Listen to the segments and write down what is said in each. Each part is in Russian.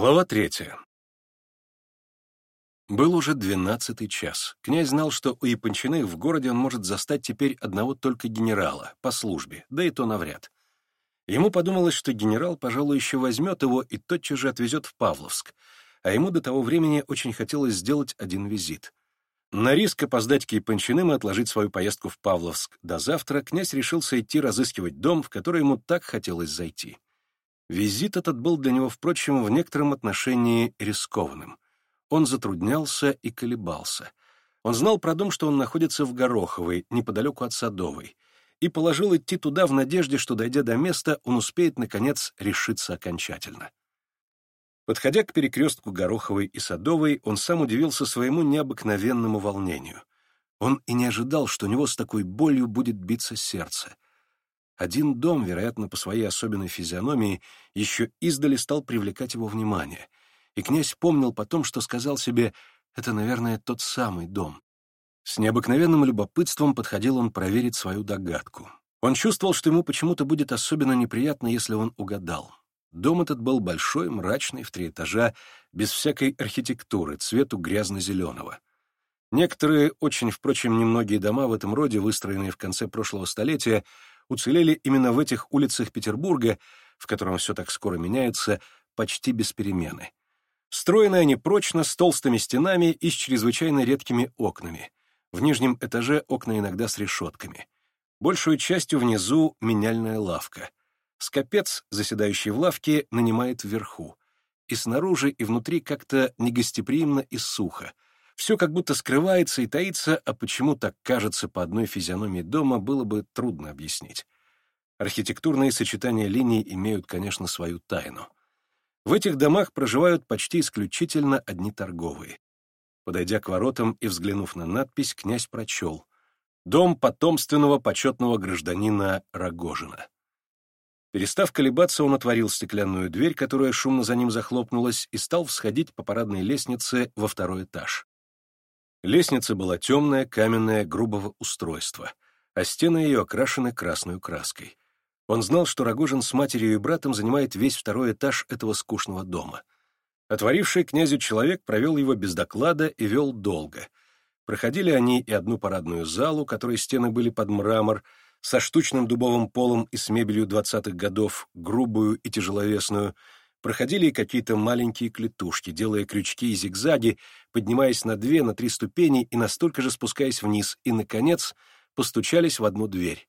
Глава третья. Был уже двенадцатый час. Князь знал, что у Япончиных в городе он может застать теперь одного только генерала, по службе, да и то навряд. Ему подумалось, что генерал, пожалуй, еще возьмет его и тотчас же отвезет в Павловск, а ему до того времени очень хотелось сделать один визит. На риск опоздать к Япончиным и отложить свою поездку в Павловск до завтра князь решился идти разыскивать дом, в который ему так хотелось зайти. Визит этот был для него, впрочем, в некотором отношении рискованным. Он затруднялся и колебался. Он знал про дом, что он находится в Гороховой, неподалеку от Садовой, и положил идти туда в надежде, что, дойдя до места, он успеет, наконец, решиться окончательно. Подходя к перекрестку Гороховой и Садовой, он сам удивился своему необыкновенному волнению. Он и не ожидал, что у него с такой болью будет биться сердце — один дом, вероятно, по своей особенной физиономии, еще издали стал привлекать его внимание. И князь помнил потом, что сказал себе «это, наверное, тот самый дом». С необыкновенным любопытством подходил он проверить свою догадку. Он чувствовал, что ему почему-то будет особенно неприятно, если он угадал. Дом этот был большой, мрачный, в три этажа, без всякой архитектуры, цвету грязно-зеленого. Некоторые, очень, впрочем, немногие дома в этом роде, выстроенные в конце прошлого столетия, уцелели именно в этих улицах Петербурга, в котором все так скоро меняется, почти без перемены. Строены они прочно, с толстыми стенами и с чрезвычайно редкими окнами. В нижнем этаже окна иногда с решетками. Большую частью внизу меняльная лавка. Скопец, заседающий в лавке, нанимает вверху. И снаружи, и внутри как-то негостеприимно и сухо — все как будто скрывается и таится, а почему так кажется по одной физиономии дома, было бы трудно объяснить. Архитектурные сочетания линий имеют, конечно, свою тайну. В этих домах проживают почти исключительно одни торговые. Подойдя к воротам и взглянув на надпись, князь прочел «Дом потомственного почетного гражданина Рогожина». Перестав колебаться, он отворил стеклянную дверь, которая шумно за ним захлопнулась, и стал всходить по парадной лестнице во второй этаж. Лестница была темная, каменная, грубого устройства, а стены ее окрашены красной краской. Он знал, что Рогожин с матерью и братом занимает весь второй этаж этого скучного дома. Отворивший князю человек провел его без доклада и вел долго. Проходили они и одну парадную залу, которой стены были под мрамор, со штучным дубовым полом и с мебелью двадцатых годов, грубую и тяжеловесную, проходили и какие-то маленькие клетушки, делая крючки и зигзаги, поднимаясь на две, на три ступени и настолько же спускаясь вниз, и, наконец, постучались в одну дверь.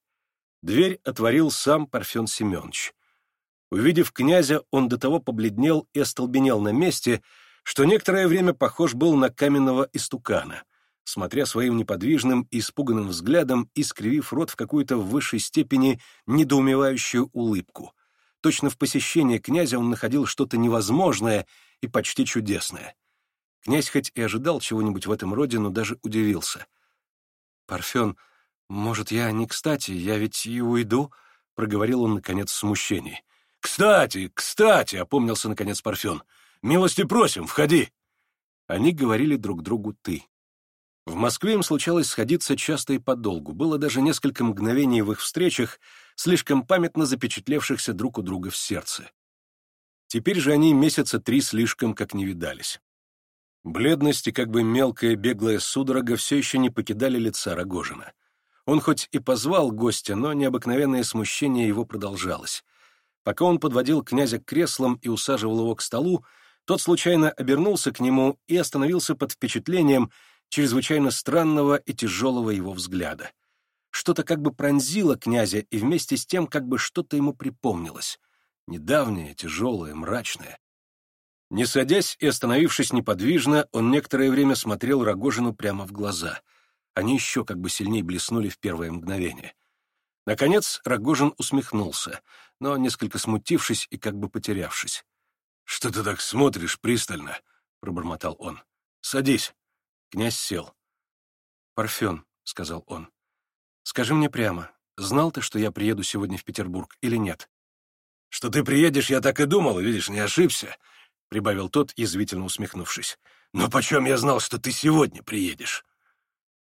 Дверь отворил сам Парфен Семенович. Увидев князя, он до того побледнел и остолбенел на месте, что некоторое время похож был на каменного истукана, смотря своим неподвижным и испуганным взглядом и скривив рот в какую-то в высшей степени недоумевающую улыбку. Точно в посещении князя он находил что-то невозможное и почти чудесное. Князь хоть и ожидал чего-нибудь в этом роде, но даже удивился. «Парфен, может, я не кстати, я ведь и уйду?» — проговорил он, наконец, в смущении. «Кстати, кстати!» — опомнился, наконец, Парфен. «Милости просим, входи!» Они говорили друг другу «ты». В Москве им случалось сходиться часто и подолгу. Было даже несколько мгновений в их встречах, слишком памятно запечатлевшихся друг у друга в сердце. Теперь же они месяца три слишком как не видались. Бледность и как бы мелкая беглая судорога все еще не покидали лица Рогожина. Он хоть и позвал гостя, но необыкновенное смущение его продолжалось. Пока он подводил князя к креслам и усаживал его к столу, тот случайно обернулся к нему и остановился под впечатлением чрезвычайно странного и тяжелого его взгляда. Что-то как бы пронзило князя, и вместе с тем как бы что-то ему припомнилось. Недавнее, тяжелое, мрачное. Не садясь и остановившись неподвижно, он некоторое время смотрел Рогожину прямо в глаза. Они еще как бы сильнее блеснули в первое мгновение. Наконец Рогожин усмехнулся, но, несколько смутившись и как бы потерявшись. «Что ты так смотришь пристально?» — пробормотал он. «Садись». Князь сел. «Парфен», — сказал он, — «скажи мне прямо, знал ты, что я приеду сегодня в Петербург или нет?» «Что ты приедешь, я так и думал, видишь, не ошибся. — прибавил тот, язвительно усмехнувшись. «Но почем я знал, что ты сегодня приедешь?»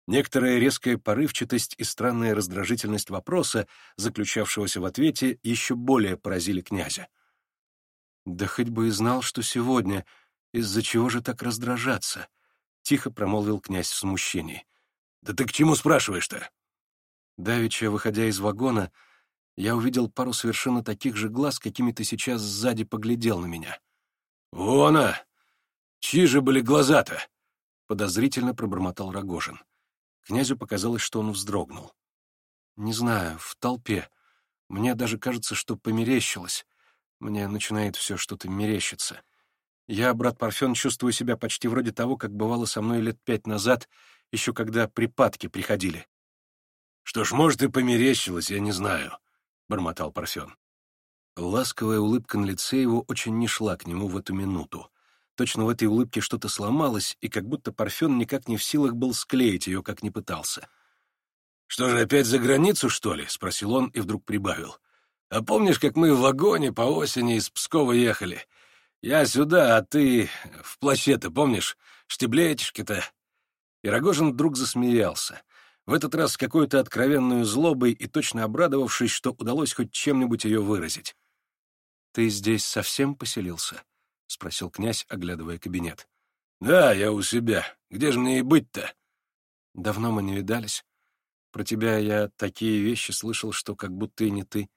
Некоторая резкая порывчатость и странная раздражительность вопроса, заключавшегося в ответе, еще более поразили князя. «Да хоть бы и знал, что сегодня, из-за чего же так раздражаться?» — тихо промолвил князь в смущении. «Да ты к чему спрашиваешь-то?» Давича, выходя из вагона, я увидел пару совершенно таких же глаз, какими ты сейчас сзади поглядел на меня. «О, она! Чьи же были глаза-то?» — подозрительно пробормотал Рогожин. Князю показалось, что он вздрогнул. «Не знаю, в толпе. Мне даже кажется, что померещилось. Мне начинает все что-то мерещиться. Я, брат Парфен, чувствую себя почти вроде того, как бывало со мной лет пять назад, еще когда припадки приходили». «Что ж, может, и померещилось, я не знаю», — бормотал Парфен. Ласковая улыбка на лице его очень не шла к нему в эту минуту. Точно в этой улыбке что-то сломалось, и как будто Парфен никак не в силах был склеить ее, как не пытался. «Что же, опять за границу, что ли?» — спросил он и вдруг прибавил. «А помнишь, как мы в вагоне по осени из Пскова ехали? Я сюда, а ты в плаще-то, помнишь? Штиблетишки-то!» И Рогожин вдруг засмеялся в этот раз с какой-то откровенной злобой и точно обрадовавшись, что удалось хоть чем-нибудь ее выразить. «Ты здесь совсем поселился?» — спросил князь, оглядывая кабинет. «Да, я у себя. Где же мне и быть-то?» «Давно мы не видались. Про тебя я такие вещи слышал, что как будто и не ты».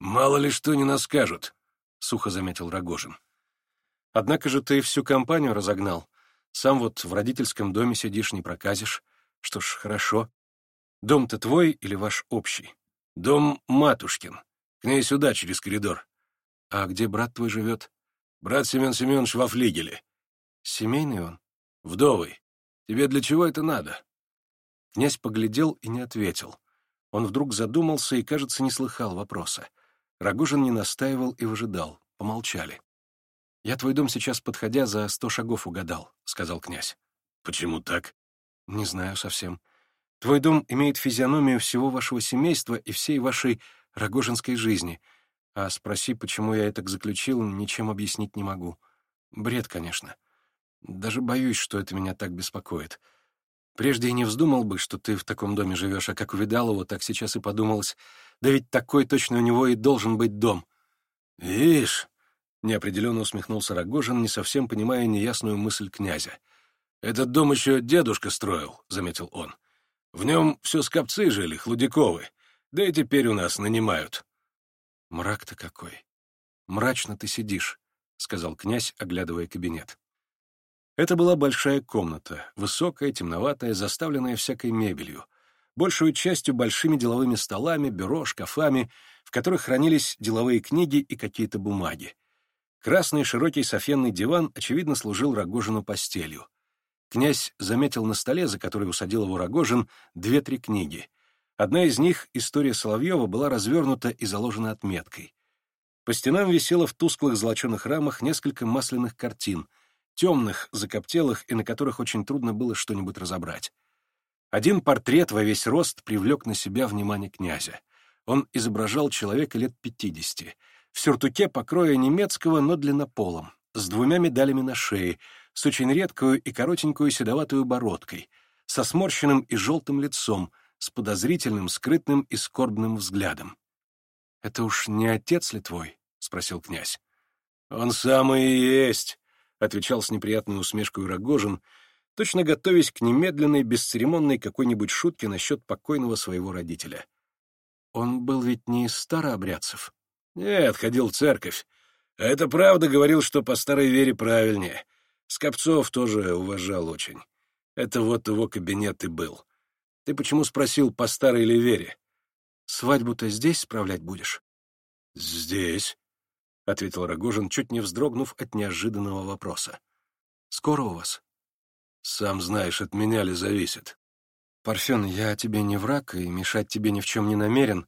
«Мало ли что не наскажут», — сухо заметил Рогожин. «Однако же ты всю компанию разогнал. Сам вот в родительском доме сидишь, не проказишь. Что ж, хорошо. Дом-то твой или ваш общий? Дом Матушкин. К ней сюда, через коридор. А где брат твой живет? Брат Семен Семенович во флигеле. Семейный он? Вдовый. Тебе для чего это надо? Князь поглядел и не ответил. Он вдруг задумался и, кажется, не слыхал вопроса. Рогожин не настаивал и выжидал. Помолчали. «Я твой дом сейчас, подходя, за сто шагов угадал», — сказал князь. «Почему так?» «Не знаю совсем. Твой дом имеет физиономию всего вашего семейства и всей вашей рогожинской жизни. А спроси, почему я это заключил, ничем объяснить не могу. Бред, конечно. Даже боюсь, что это меня так беспокоит. Прежде и не вздумал бы, что ты в таком доме живешь, а как увидал его, так сейчас и подумалось. Да ведь такой точно у него и должен быть дом. Видишь, неопределенно усмехнулся Рогожин, не совсем понимая неясную мысль князя. «Этот дом еще дедушка строил», — заметил он. В нем все скопцы жили, Хладяковы. Да и теперь у нас нанимают. Мрак-то какой. Мрачно ты сидишь, — сказал князь, оглядывая кабинет. Это была большая комната, высокая, темноватая, заставленная всякой мебелью, большую частью большими деловыми столами, бюро, шкафами, в которых хранились деловые книги и какие-то бумаги. Красный широкий софенный диван, очевидно, служил Рогожину постелью князь заметил на столе, за который усадил его Рогожин, две-три книги. Одна из них, «История Соловьева», была развернута и заложена отметкой. По стенам висело в тусклых золоченых рамах несколько масляных картин, темных, закоптелых и на которых очень трудно было что-нибудь разобрать. Один портрет во весь рост привлек на себя внимание князя. Он изображал человека лет пятидесяти, в сюртуке покроя немецкого, но длиннополом, с двумя медалями на шее — с очень редкую и коротенькую седоватую бородкой, со сморщенным и желтым лицом, с подозрительным, скрытным и скорбным взглядом. «Это уж не отец ли твой?» — спросил князь. «Он самый и есть», — отвечал с неприятной усмешкой Рогожин, точно готовясь к немедленной, бесцеремонной какой-нибудь шутке насчет покойного своего родителя. «Он был ведь не из старообрядцев?» «Нет, ходил в церковь. А это правда говорил, что по старой вере правильнее. Скопцов тоже уважал очень. Это вот его кабинет и был. Ты почему спросил по старой ли вере? Свадьбу-то здесь справлять будешь? Здесь, — ответил Рогожин, чуть не вздрогнув от неожиданного вопроса. Скоро у вас? Сам знаешь, от меня ли зависит. Парфен, я тебе не враг и мешать тебе ни в чем не намерен.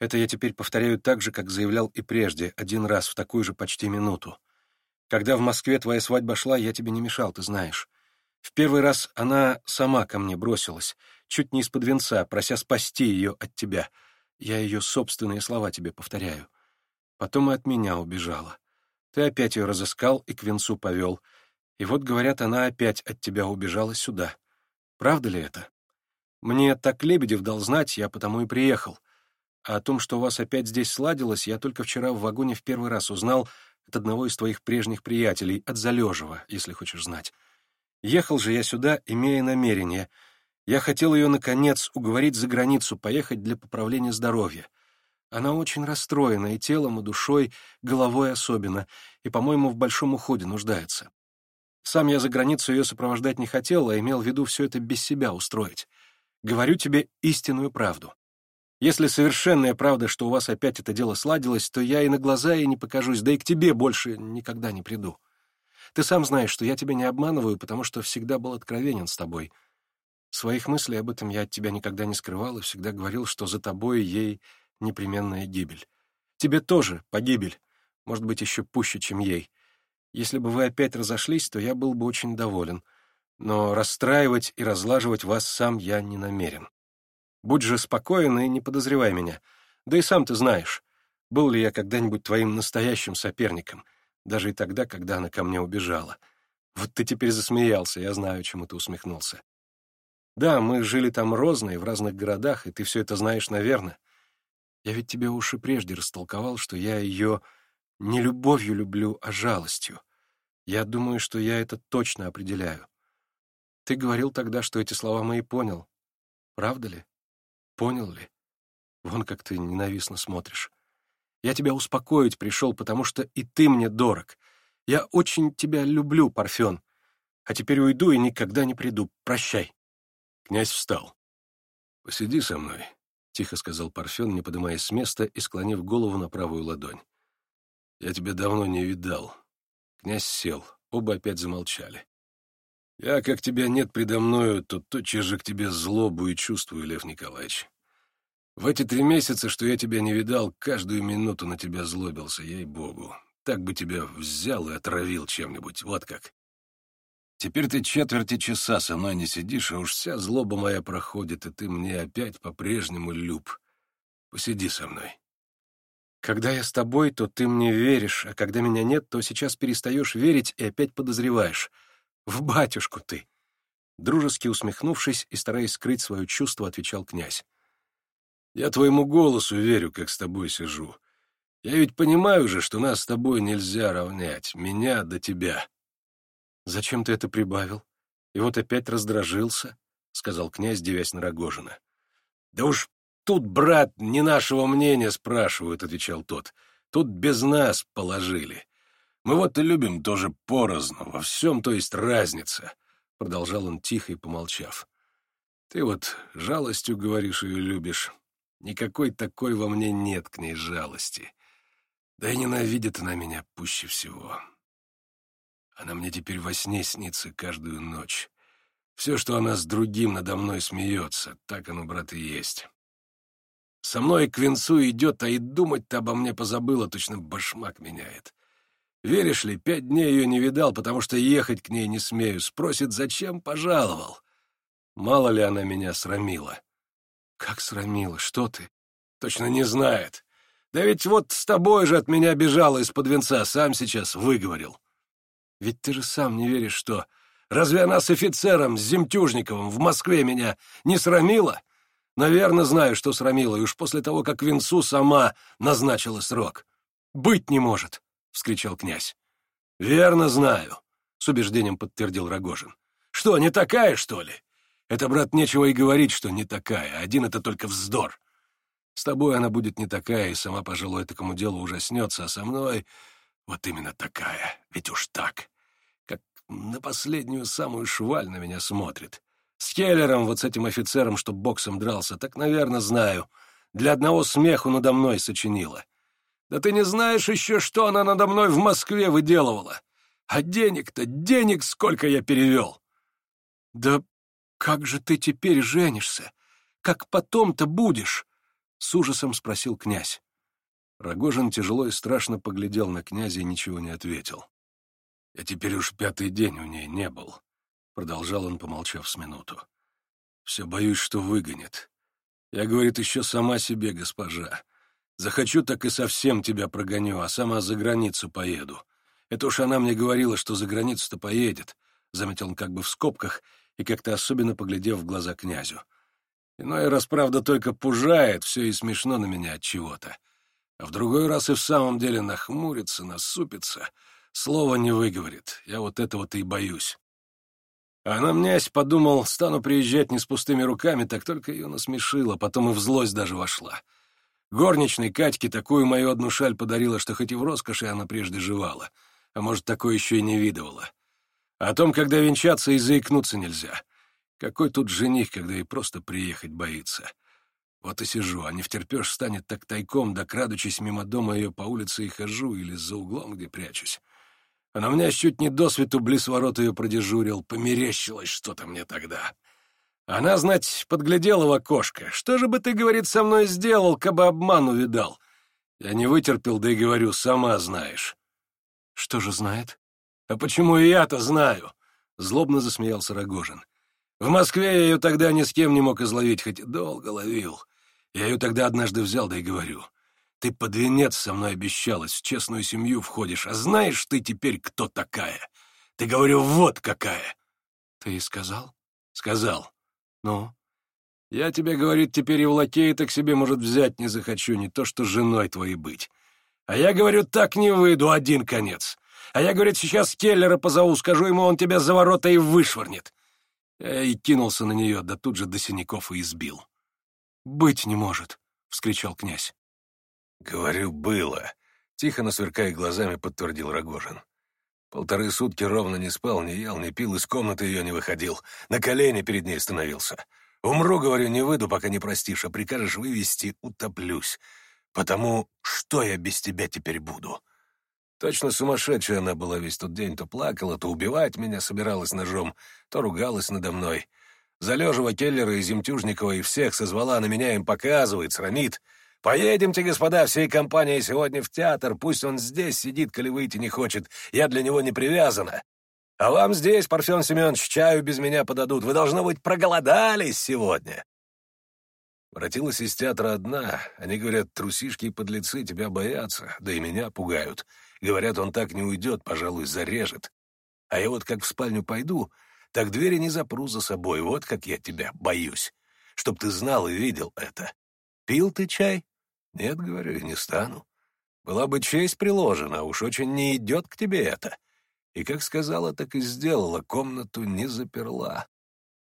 Это я теперь повторяю так же, как заявлял и прежде, один раз в такую же почти минуту. Когда в Москве твоя свадьба шла, я тебе не мешал, ты знаешь. В первый раз она сама ко мне бросилась, чуть не из-под венца, прося спасти ее от тебя. Я ее собственные слова тебе повторяю. Потом и от меня убежала. Ты опять ее разыскал и к венцу повел. И вот, говорят, она опять от тебя убежала сюда. Правда ли это? Мне так Лебедев дал знать, я потому и приехал. А о том, что у вас опять здесь сладилось, я только вчера в вагоне в первый раз узнал — от одного из твоих прежних приятелей, от Залежева, если хочешь знать. Ехал же я сюда, имея намерение. Я хотел ее, наконец, уговорить за границу поехать для поправления здоровья. Она очень расстроена и телом, и душой, головой особенно, и, по-моему, в большом уходе нуждается. Сам я за границу ее сопровождать не хотел, а имел в виду все это без себя устроить. Говорю тебе истинную правду. Если совершенная правда, что у вас опять это дело сладилось, то я и на глаза и не покажусь, да и к тебе больше никогда не приду. Ты сам знаешь, что я тебя не обманываю, потому что всегда был откровенен с тобой. Своих мыслей об этом я от тебя никогда не скрывал и всегда говорил, что за тобой ей непременная гибель. Тебе тоже погибель, может быть, еще пуще, чем ей. Если бы вы опять разошлись, то я был бы очень доволен. Но расстраивать и разлаживать вас сам я не намерен. Будь же спокоен и не подозревай меня. Да и сам ты знаешь, был ли я когда-нибудь твоим настоящим соперником, даже и тогда, когда она ко мне убежала. Вот ты теперь засмеялся, я знаю, чему ты усмехнулся. Да, мы жили там розные, в разных городах, и ты все это знаешь, наверное. Я ведь тебе уж и прежде растолковал, что я ее не любовью люблю, а жалостью. Я думаю, что я это точно определяю. Ты говорил тогда, что эти слова мои понял. Правда ли? Понял ли? Вон как ты ненавистно смотришь. Я тебя успокоить пришел, потому что и ты мне дорог. Я очень тебя люблю, Парфен. А теперь уйду и никогда не приду. Прощай. Князь встал. «Посиди со мной», — тихо сказал Парфен, не поднимаясь с места и склонив голову на правую ладонь. «Я тебя давно не видал». Князь сел, оба опять замолчали. Я, как тебя нет предо мною, то тотчас же к тебе злобу и чувствую, Лев Николаевич. В эти три месяца, что я тебя не видал, каждую минуту на тебя злобился, ей-богу. Так бы тебя взял и отравил чем-нибудь, вот как. Теперь ты четверти часа со мной не сидишь, а уж вся злоба моя проходит, и ты мне опять по-прежнему люб. Посиди со мной. Когда я с тобой, то ты мне веришь, а когда меня нет, то сейчас перестаешь верить и опять подозреваешь — «В батюшку ты!» Дружески усмехнувшись и стараясь скрыть свое чувство, отвечал князь. «Я твоему голосу верю, как с тобой сижу. Я ведь понимаю же, что нас с тобой нельзя равнять, меня до тебя». «Зачем ты это прибавил? И вот опять раздражился?» — сказал князь, девясь на Рогожина. «Да уж тут, брат, не нашего мнения спрашивают», — отвечал тот. «Тут без нас положили. Мы вот и любим тоже порознь, во всем то есть разница», — продолжал он тихо и помолчав. «Ты вот жалостью, говоришь, ее любишь. Никакой такой во мне нет к ней жалости. Да и ненавидит она меня пуще всего. Она мне теперь во сне снится каждую ночь. Все, что она с другим надо мной смеется, так оно, брат, и есть. Со мной к венцу идет, а и думать-то обо мне позабыла, точно башмак меняет. Веришь ли, пять дней ее не видал, потому что ехать к ней не смею. Спросит, зачем пожаловал. Мало ли она меня срамила. Как срамила? Что ты? Точно не знает. Да ведь вот с тобой же от меня бежала из-под венца, сам сейчас выговорил. Ведь ты же сам не веришь, что... Разве она с офицером, с Земтюжниковым в Москве меня не срамила? Наверное, знаю, что срамила, и уж после того, как Винцу сама назначила срок. Быть не может. — вскричал князь. «Верно знаю», — с убеждением подтвердил Рогожин. «Что, не такая, что ли? Это, брат, нечего и говорить, что не такая. Один это только вздор. С тобой она будет не такая, и сама, пожалуй, такому делу ужаснется, а со мной вот именно такая. Ведь уж так. Как на последнюю самую шваль на меня смотрит. С Келлером, вот с этим офицером, что боксом дрался, так, наверное, знаю. Для одного смеху надо мной сочинила. Да ты не знаешь еще, что она надо мной в Москве выделывала. А денег-то, денег сколько я перевел. Да как же ты теперь женишься? Как потом-то будешь? С ужасом спросил князь. Рогожин тяжело и страшно поглядел на князя и ничего не ответил. «Я теперь уж пятый день у ней не был», — продолжал он, помолчав с минуту. «Все боюсь, что выгонит. Я, — говорит, — еще сама себе госпожа. Захочу, так и совсем тебя прогоню, а сама за границу поеду. Это уж она мне говорила, что за границу-то поедет, — заметил он как бы в скобках и как-то особенно поглядев в глаза князю. Иной раз, правда, только пужает, все и смешно на меня от чего-то. А в другой раз и в самом деле нахмурится, насупится, слова не выговорит. Я вот этого-то и боюсь. А на мнясь подумал, стану приезжать не с пустыми руками, так только ее насмешила, потом и в злость даже вошла. — Горничной Катьке такую мою одну шаль подарила, что хоть и в роскоши она прежде жевала, а может, такое еще и не видывала. А о том, когда венчаться и заикнуться нельзя. Какой тут жених, когда и просто приехать боится. Вот и сижу, а не втерпешь станет так тайком, да крадучись мимо дома ее по улице и хожу, или за углом, где прячусь. Она у меня чуть не досвету близ ворот ее продежурил, померещилось что-то мне тогда. Она, знать, подглядела в окошко. Что же бы ты, говорит, со мной сделал, кабы обман увидал? Я не вытерпел, да и говорю, сама знаешь. Что же знает? А почему и я-то знаю? Злобно засмеялся Рогожин. В Москве я ее тогда ни с кем не мог изловить, хоть долго ловил. Я ее тогда однажды взял, да и говорю. Ты под венец со мной обещалась, в честную семью входишь, а знаешь ты теперь, кто такая? Ты, говорю, вот какая. Ты и сказал? Сказал. Ну, Я тебе, говорит, теперь и в лакее так себе, может, взять не захочу, не то что женой твоей быть. А я, говорю, так не выйду, один конец. А я, говорит, сейчас Келлера позову, скажу ему, он тебя за ворота и вышвырнет. Я и кинулся на нее, да тут же до синяков и избил. «Быть не может!» — вскричал князь. «Говорю, было!» — тихо, насверкая глазами, подтвердил Рогожин. Полторы сутки ровно не спал, не ел, не пил, из комнаты ее не выходил. На колени перед ней становился. Умру, говорю, не выйду, пока не простишь, а прикажешь вывести — утоплюсь. Потому что я без тебя теперь буду? Точно сумасшедшая она была весь тот день. То плакала, то убивать меня собиралась ножом, то ругалась надо мной. Залежева, Келлера и Земтюжникова и всех созвала на меня, им показывает, срамит — Поедемте, господа, всей компанией сегодня в театр. Пусть он здесь сидит, коли выйти не хочет. Я для него не привязана. А вам здесь, Парфен Семенович, чаю без меня подадут. Вы, должно быть, проголодались сегодня. Воротилась из театра одна. Они говорят, трусишки и подлецы тебя боятся, да и меня пугают. Говорят, он так не уйдет, пожалуй, зарежет. А я вот как в спальню пойду, так двери не запру за собой. Вот как я тебя боюсь. Чтоб ты знал и видел это. Пил ты чай? Нет, говорю, и не стану. Была бы честь приложена, уж очень не идет к тебе это. И как сказала, так и сделала, комнату не заперла.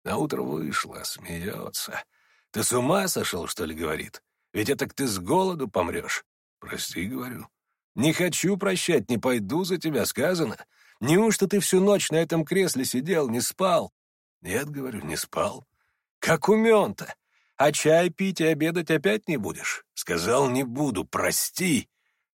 На утро вышла, смеется. Ты с ума сошел, что ли, говорит? Ведь это ты с голоду помрешь. Прости, говорю. Не хочу прощать, не пойду за тебя, сказано. Неужто ты всю ночь на этом кресле сидел, не спал? Нет, говорю, не спал. Как умен-то! а чай пить и обедать опять не будешь. Сказал, не буду, прости.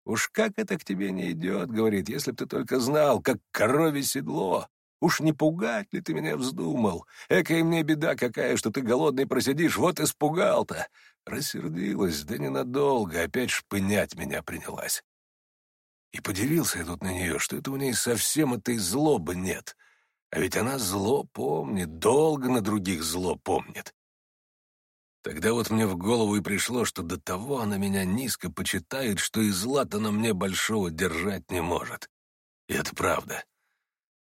Уж как это к тебе не идет, говорит, если б ты только знал, как корове седло. Уж не пугать ли ты меня вздумал? Экая мне беда какая, что ты голодный просидишь, вот испугал-то. Рассердилась, да ненадолго, опять шпынять меня принялась. И подивился я тут на нее, что это у ней совсем этой злобы нет. А ведь она зло помнит, долго на других зло помнит. Тогда вот мне в голову и пришло, что до того она меня низко почитает, что и злата на мне большого держать не может. И это правда.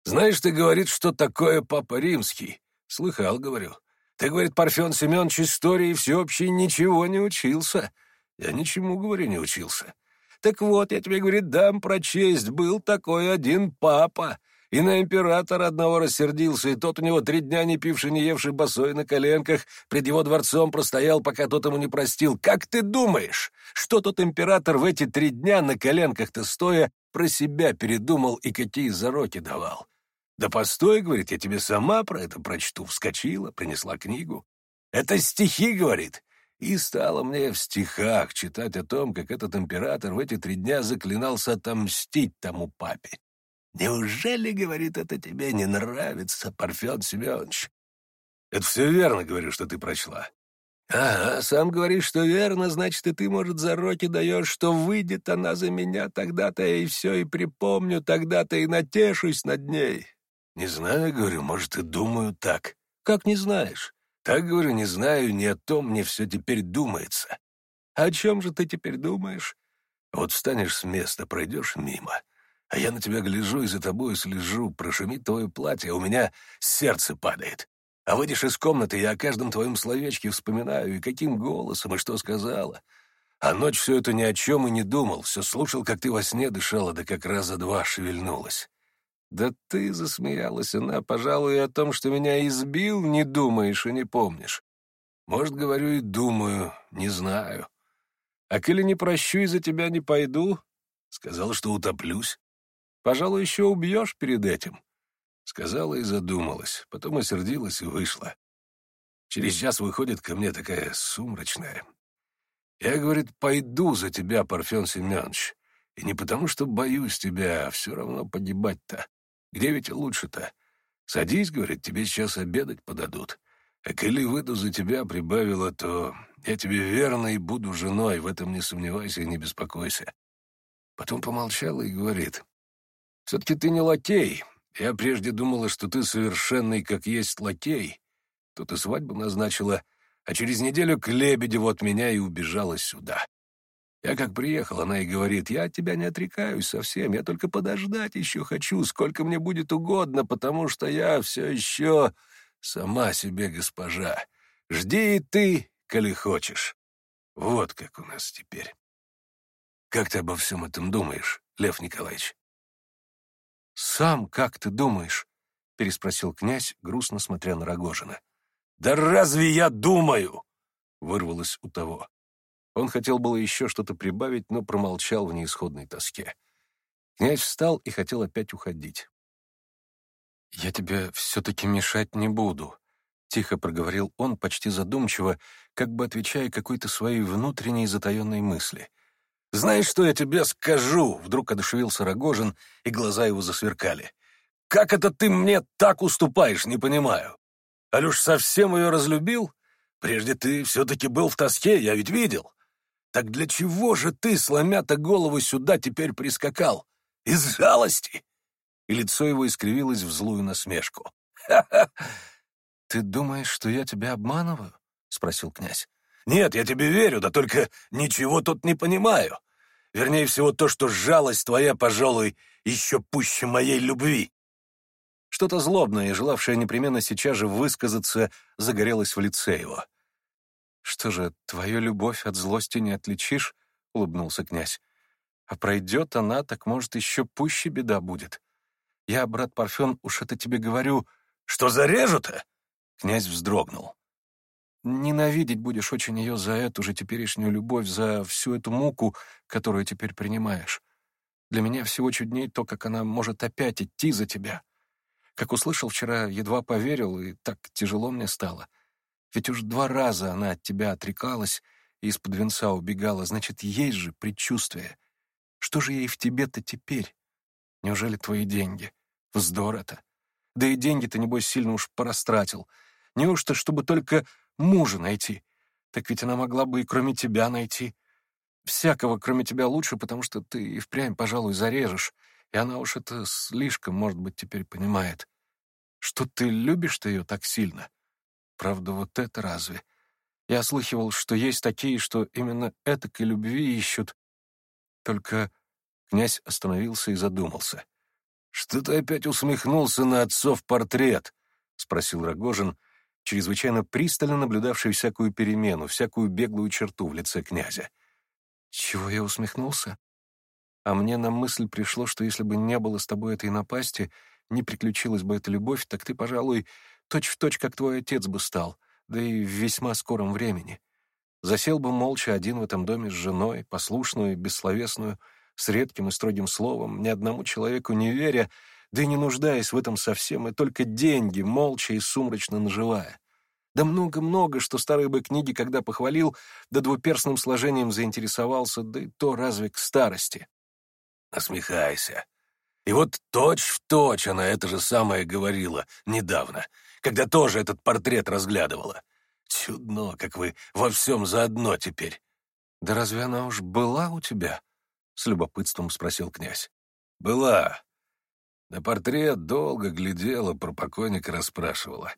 Знаешь, ты говорит, что такое папа римский. Слыхал, говорю. Ты, говорит, Парфен Семенович истории всеобщей ничего не учился. Я ничему, говорю, не учился. Так вот, я тебе, говорит, дам прочесть, был такой один папа. И на императора одного рассердился, и тот у него три дня не пивший, не евший босой на коленках, пред его дворцом простоял, пока тот ему не простил. Как ты думаешь, что тот император в эти три дня на коленках-то стоя про себя передумал и какие зароки давал? Да постой, говорит, я тебе сама про это прочту. Вскочила, принесла книгу. Это стихи, говорит. И стало мне в стихах читать о том, как этот император в эти три дня заклинался отомстить тому папе. Неужели, говорит, это тебе не нравится, Парфен Семенович? Это все верно, говорю, что ты прочла. Ага, сам говоришь, что верно, значит, и ты, может, за роки даешь, что выйдет она за меня, тогда-то я и все и припомню, тогда-то и натешусь над ней. Не знаю, говорю, может, и думаю так. Как не знаешь? Так, говорю, не знаю, ни о том мне все теперь думается. О чем же ты теперь думаешь? Вот встанешь с места, пройдешь мимо — а я на тебя гляжу и за тобой слежу, прошумит твое платье, а у меня сердце падает. А выйдешь из комнаты, я о каждом твоем словечке вспоминаю, и каким голосом, и что сказала. А ночь все это ни о чем и не думал, все слушал, как ты во сне дышала, да как раза два шевельнулась. Да ты засмеялась она, пожалуй, о том, что меня избил, не думаешь и не помнишь. Может, говорю и думаю, не знаю. А коли не прощу и за тебя не пойду, Сказала, что утоплюсь. Пожалуй, еще убьешь перед этим», — сказала и задумалась, потом осердилась и вышла. Через час выходит ко мне такая сумрачная. Я, говорит, пойду за тебя, Парфен Семенович. И не потому, что боюсь тебя, а все равно погибать-то. Где ведь лучше-то? Садись, говорит, тебе сейчас обедать подадут. А коли выйду за тебя, прибавила, то я тебе верно и буду женой, в этом не сомневайся и не беспокойся. Потом помолчала и говорит, все-таки ты не лакей. Я прежде думала, что ты совершенный, как есть лакей. Тут и свадьбу назначила, а через неделю к Лебедеву от меня и убежала сюда. Я как приехал, она и говорит, я от тебя не отрекаюсь совсем, я только подождать еще хочу, сколько мне будет угодно, потому что я все еще сама себе госпожа. Жди и ты, коли хочешь. Вот как у нас теперь. Как ты обо всем этом думаешь, Лев Николаевич? «Сам, как ты думаешь?» — переспросил князь, грустно смотря на Рогожина. «Да разве я думаю?» — вырвалось у того. Он хотел было еще что-то прибавить, но промолчал в неисходной тоске. Князь встал и хотел опять уходить. «Я тебе все-таки мешать не буду», — тихо проговорил он, почти задумчиво, как бы отвечая какой-то своей внутренней затаенной мысли — «Знаешь, что я тебе скажу?» — вдруг одушевился Рогожин, и глаза его засверкали. «Как это ты мне так уступаешь, не понимаю? Алюш совсем ее разлюбил? Прежде ты все-таки был в тоске, я ведь видел. Так для чего же ты, сломя-то голову, сюда теперь прискакал? Из жалости?» И лицо его искривилось в злую насмешку. «Ха-ха! Ты думаешь, что я тебя обманываю?» — спросил князь. Нет, я тебе верю, да только ничего тут не понимаю. Вернее всего то, что жалость твоя, пожалуй, еще пуще моей любви». Что-то злобное, желавшее непременно сейчас же высказаться, загорелось в лице его. «Что же, твою любовь от злости не отличишь?» — улыбнулся князь. «А пройдет она, так, может, еще пуще беда будет. Я, брат Парфен, уж это тебе говорю...» «Что зарежу-то?» — князь вздрогнул. Ненавидеть будешь очень ее за эту же теперешнюю любовь, за всю эту муку, которую теперь принимаешь. Для меня всего чудней то, как она может опять идти за тебя. Как услышал вчера, едва поверил, и так тяжело мне стало. Ведь уж два раза она от тебя отрекалась и из-под венца убегала. Значит, есть же предчувствие. Что же ей в тебе-то теперь? Неужели твои деньги? Вздор это. Да и деньги ты, небось, сильно уж порастратил. Неужто, чтобы только мужа найти. Так ведь она могла бы и кроме тебя найти. Всякого, кроме тебя, лучше, потому что ты и впрямь, пожалуй, зарежешь. И она уж это слишком, может быть, теперь понимает. Что ты любишь ты ее так сильно? Правда, вот это разве? Я слыхивал, что есть такие, что именно этакой любви ищут. Только князь остановился и задумался. «Что ты опять усмехнулся на отцов портрет?» — спросил Рогожин — чрезвычайно пристально наблюдавший всякую перемену, всякую беглую черту в лице князя. Чего я усмехнулся? А мне на мысль пришло, что если бы не было с тобой этой напасти, не приключилась бы эта любовь, так ты, пожалуй, точь-в-точь, точь, как твой отец бы стал, да и в весьма скором времени. Засел бы молча один в этом доме с женой, послушную, бессловесную, с редким и строгим словом, ни одному человеку не веря, да и не нуждаясь в этом совсем, и только деньги, молча и сумрачно наживая. Да много-много, что старые бы книги, когда похвалил, да двуперстным сложением заинтересовался, да и то разве к старости. Насмехайся. И вот точь-в-точь точь она это же самое говорила недавно, когда тоже этот портрет разглядывала. Чудно, как вы во всем заодно теперь. Да разве она уж была у тебя? С любопытством спросил князь. Была, на портрет долго глядела, про покойника расспрашивала.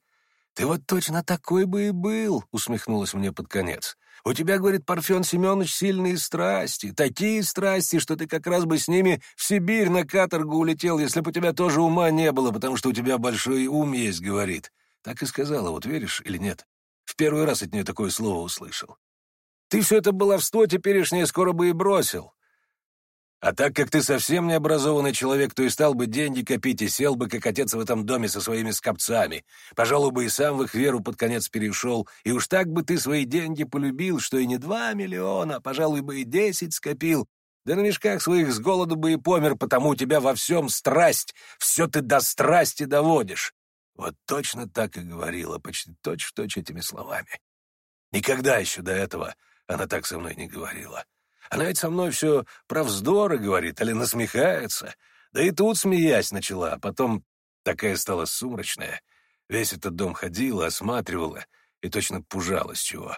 «Ты вот точно такой бы и был!» — усмехнулась мне под конец. «У тебя, — говорит Парфен Семенович, — сильные страсти, такие страсти, что ты как раз бы с ними в Сибирь на каторгу улетел, если бы у тебя тоже ума не было, потому что у тебя большой ум есть, — говорит». Так и сказала, вот веришь или нет? В первый раз от нее такое слово услышал. «Ты все это баловство теперешнее скоро бы и бросил. А так как ты совсем необразованный человек, то и стал бы деньги копить и сел бы, как отец в этом доме со своими скопцами. Пожалуй, бы и сам в их веру под конец перешел. И уж так бы ты свои деньги полюбил, что и не два миллиона, а, пожалуй, бы и десять скопил. Да на мешках своих с голоду бы и помер, потому у тебя во всем страсть. Все ты до страсти доводишь. Вот точно так и говорила, почти точь-в-точь -точь этими словами. Никогда еще до этого она так со мной не говорила. Она ведь со мной все про вздоры говорит или насмехается. Да и тут смеясь начала, а потом такая стала сумрачная. Весь этот дом ходила, осматривала и точно пужалась чего.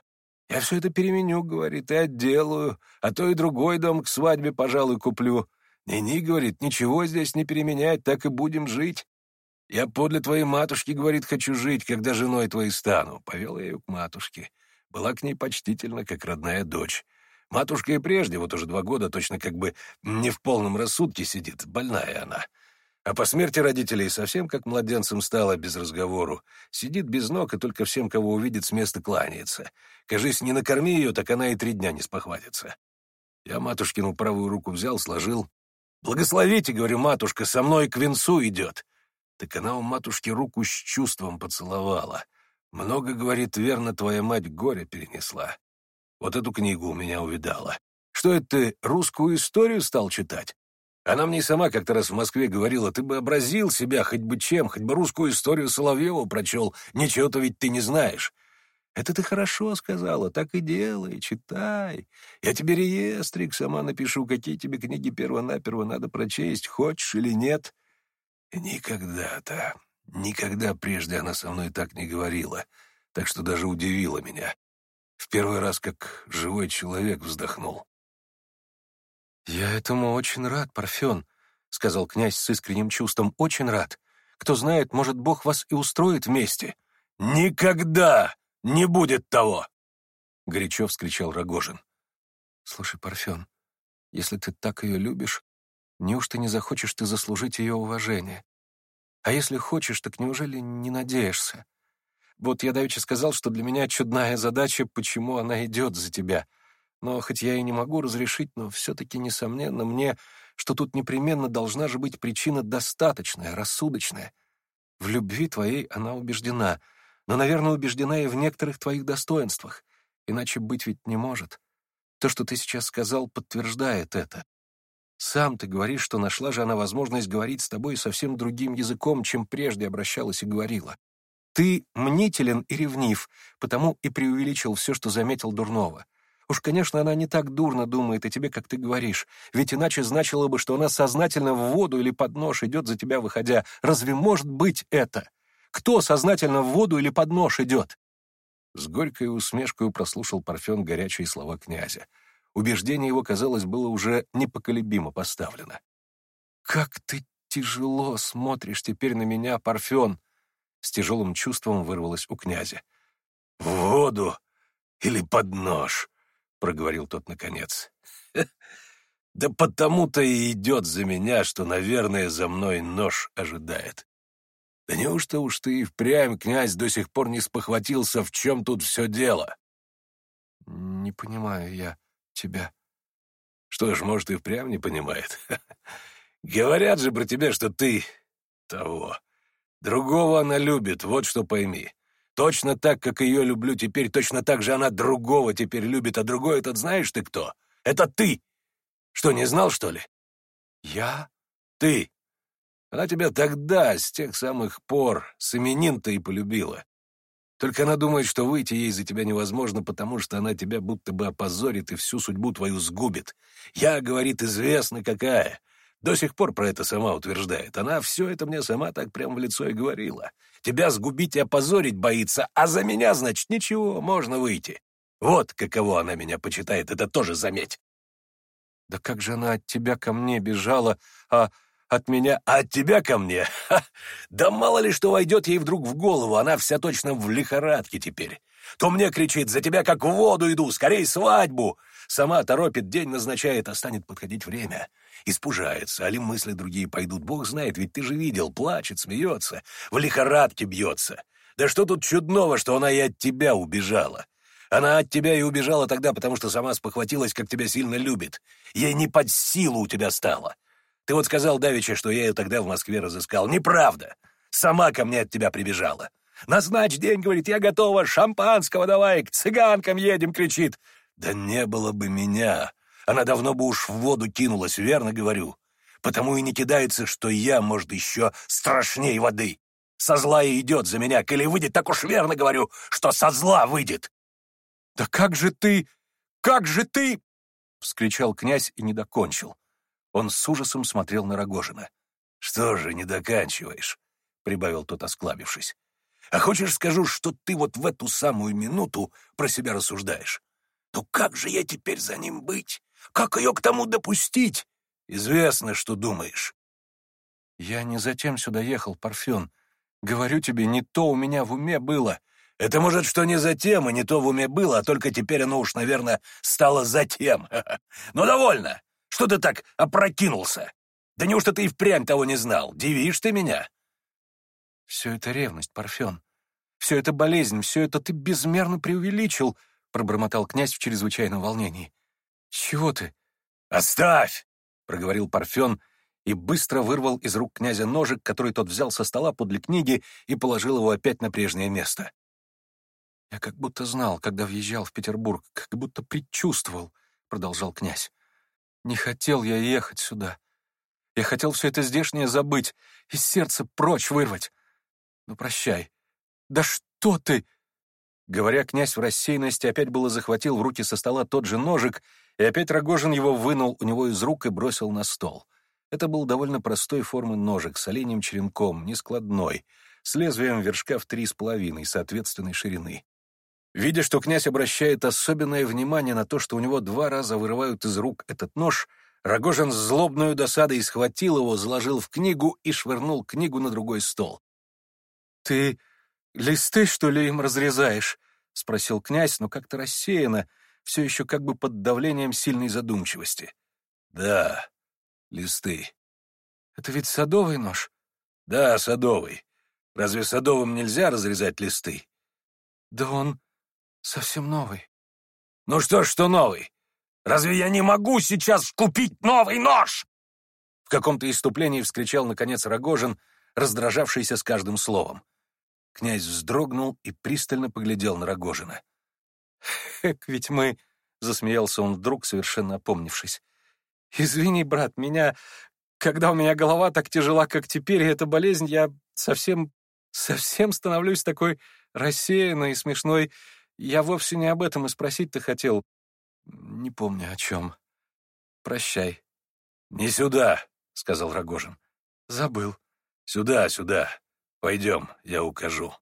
Я все это переменю, говорит, и отделаю, а то и другой дом к свадьбе, пожалуй, куплю. Нини, говорит, ничего здесь не переменять, так и будем жить. Я подле твоей матушки, говорит, хочу жить, когда женой твоей стану. Повел я ее к матушке. Была к ней почтительна, как родная дочь. Матушка и прежде, вот уже два года, точно как бы не в полном рассудке сидит, больная она. А по смерти родителей совсем как младенцем стала без разговору. Сидит без ног и только всем, кого увидит, с места кланяется. Кажись, не накорми ее, так она и три дня не спохватится. Я матушкину правую руку взял, сложил. «Благословите, — говорю, — матушка, со мной к венцу идет!» Так она у матушки руку с чувством поцеловала. «Много, — говорит, — верно, твоя мать горе перенесла. Вот эту книгу у меня увидала. Что это ты русскую историю стал читать? Она мне сама как-то раз в Москве говорила, ты бы образил себя хоть бы чем, хоть бы русскую историю Соловьева прочел, ничего-то ведь ты не знаешь. Это ты хорошо сказала, так и делай, читай. Я тебе реестрик сама напишу, какие тебе книги перво-наперво надо прочесть, хочешь или нет. Никогда-то, никогда прежде она со мной так не говорила, так что даже удивила меня. В первый раз как живой человек вздохнул. «Я этому очень рад, Парфен», — сказал князь с искренним чувством. «Очень рад. Кто знает, может, Бог вас и устроит вместе». «Никогда не будет того!» — горячо вскричал Рогожин. «Слушай, Парфен, если ты так ее любишь, неужто не захочешь ты заслужить ее уважение? А если хочешь, так неужели не надеешься? Вот я давеча сказал, что для меня чудная задача, почему она идет за тебя. Но хоть я и не могу разрешить, но все-таки, несомненно, мне, что тут непременно должна же быть причина достаточная, рассудочная. В любви твоей она убеждена, но, наверное, убеждена и в некоторых твоих достоинствах. Иначе быть ведь не может. То, что ты сейчас сказал, подтверждает это. Сам ты говоришь, что нашла же она возможность говорить с тобой совсем другим языком, чем прежде обращалась и говорила. Ты мнителен и ревнив, потому и преувеличил все, что заметил дурного. Уж, конечно, она не так дурно думает о тебе, как ты говоришь, ведь иначе значило бы, что она сознательно в воду или под нож идет за тебя, выходя. Разве может быть это? Кто сознательно в воду или под нож идет?» С горькой усмешкой прослушал Парфен горячие слова князя. Убеждение его, казалось, было уже непоколебимо поставлено. «Как ты тяжело смотришь теперь на меня, Парфен!» с тяжелым чувством вырвалось у князя. «В воду или под нож?» — проговорил тот наконец. «Да потому-то и идет за меня, что, наверное, за мной нож ожидает. Да неужто уж ты и впрямь, князь, до сих пор не спохватился, в чем тут все дело?» «Не понимаю я тебя». «Что ж, может, и впрямь не понимает. Говорят же про тебя, что ты того, Другого она любит, вот что пойми. Точно так, как ее люблю теперь, точно так же она другого теперь любит, а другой этот знаешь ты кто? Это ты! Что, не знал, что ли? Я? Ты. Она тебя тогда, с тех самых пор, с именин-то и полюбила. Только она думает, что выйти ей за тебя невозможно, потому что она тебя будто бы опозорит и всю судьбу твою сгубит. Я, говорит, известна какая. До сих пор про это сама утверждает. Она все это мне сама так прямо в лицо и говорила. Тебя сгубить и опозорить боится, а за меня, значит, ничего, можно выйти. Вот каково она меня почитает, это тоже заметь. Да как же она от тебя ко мне бежала, а от меня, а от тебя ко мне? Ха! Да мало ли что войдет ей вдруг в голову, она вся точно в лихорадке теперь. То мне кричит, за тебя как в воду иду, скорее свадьбу. Сама торопит, день назначает, а станет подходить время испужается, а ли мысли другие пойдут, бог знает, ведь ты же видел, плачет, смеется, в лихорадке бьется. Да что тут чудного, что она и от тебя убежала? Она от тебя и убежала тогда, потому что сама спохватилась, как тебя сильно любит. Ей не под силу у тебя стало. Ты вот сказал Давича, что я ее тогда в Москве разыскал. Неправда. Сама ко мне от тебя прибежала. «Назначь день», — говорит, — «я готова, шампанского давай, к цыганкам едем», — кричит. «Да не было бы меня», она давно бы уж в воду кинулась, верно говорю? Потому и не кидается, что я, может, еще страшнее воды. Со зла и идет за меня, коли выйдет, так уж верно говорю, что со зла выйдет. «Да как же ты... как же ты...» — вскричал князь и не докончил. Он с ужасом смотрел на Рогожина. «Что же, не доканчиваешь?» — прибавил тот, осклабившись. «А хочешь, скажу, что ты вот в эту самую минуту про себя рассуждаешь? Ну как же я теперь за ним быть? Как ее к тому допустить? Известно, что думаешь». «Я не затем сюда ехал, Парфен. Говорю тебе, не то у меня в уме было». «Это, может, что не затем и не то в уме было, а только теперь оно уж, наверное, стало затем. Ну, довольно. Что ты так опрокинулся? Да неужто ты и впрямь того не знал? Дивишь ты меня?» «Все это ревность, Парфен. Все это болезнь, все это ты безмерно преувеличил», пробормотал князь в чрезвычайном волнении. «Чего ты?» «Оставь!» — проговорил Парфен и быстро вырвал из рук князя ножик, который тот взял со стола подле книги и положил его опять на прежнее место. «Я как будто знал, когда въезжал в Петербург, как будто предчувствовал», — продолжал князь. «Не хотел я ехать сюда. Я хотел все это здешнее забыть, и сердце прочь вырвать. Но прощай. Да что ты!» Говоря, князь в рассеянности опять было захватил в руки со стола тот же ножик — и опять Рогожин его вынул у него из рук и бросил на стол. Это был довольно простой формы ножик с оленем черенком, нескладной, с лезвием вершка в три с половиной, соответственной ширины. Видя, что князь обращает особенное внимание на то, что у него два раза вырывают из рук этот нож, Рогожин с злобной досадой схватил его, заложил в книгу и швырнул книгу на другой стол. «Ты листы, что ли, им разрезаешь?» — спросил князь, но как-то рассеянно — все еще как бы под давлением сильной задумчивости. «Да, листы». «Это ведь садовый нож?» «Да, садовый. Разве садовым нельзя разрезать листы?» «Да он совсем новый». «Ну что ж, что новый? Разве я не могу сейчас купить новый нож?» В каком-то иступлении вскричал, наконец, Рогожин, раздражавшийся с каждым словом. Князь вздрогнул и пристально поглядел на Рогожина. «Как ведь мы...» — засмеялся он вдруг, совершенно опомнившись. «Извини, брат, меня... Когда у меня голова так тяжела, как теперь, и эта болезнь, я совсем... совсем становлюсь такой рассеянной и смешной. Я вовсе не об этом и спросить-то хотел. Не помню о чем. Прощай». «Не сюда», — сказал Рогожин. «Забыл». «Сюда, сюда. Пойдем, я укажу».